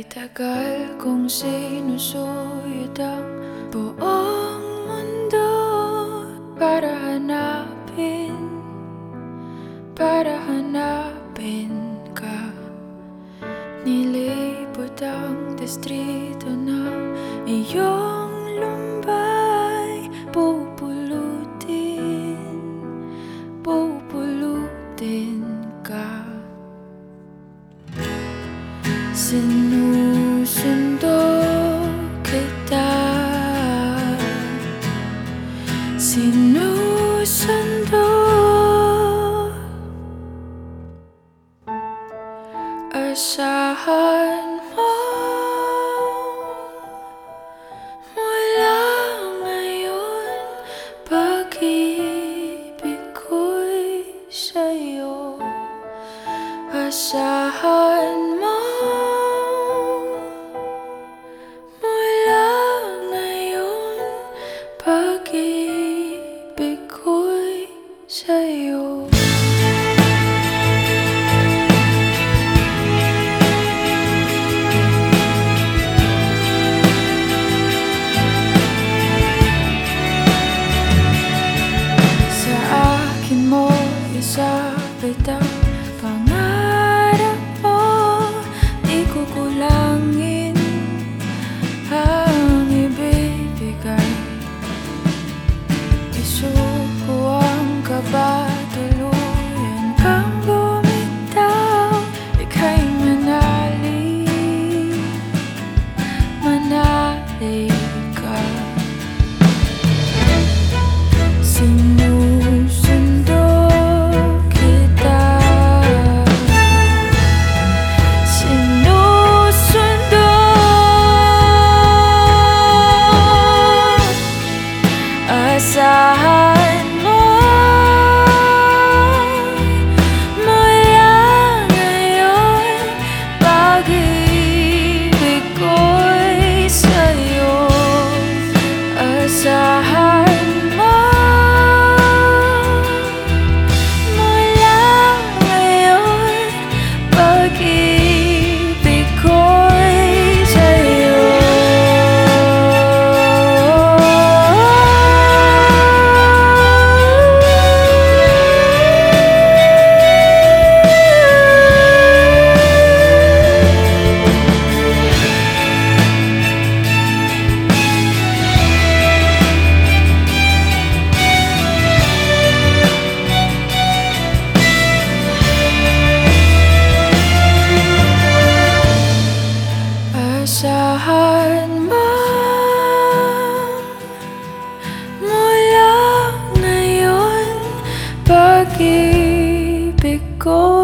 tagal kong sinusuyod ang buong mundo. Para hanapin, para hanapin ka. Nilibot ang distrito ng iyong Sinusundo kita Sinusundo Asahan mo Mula ngayon Pag-ibig ko'y sa'yo Asahan ang go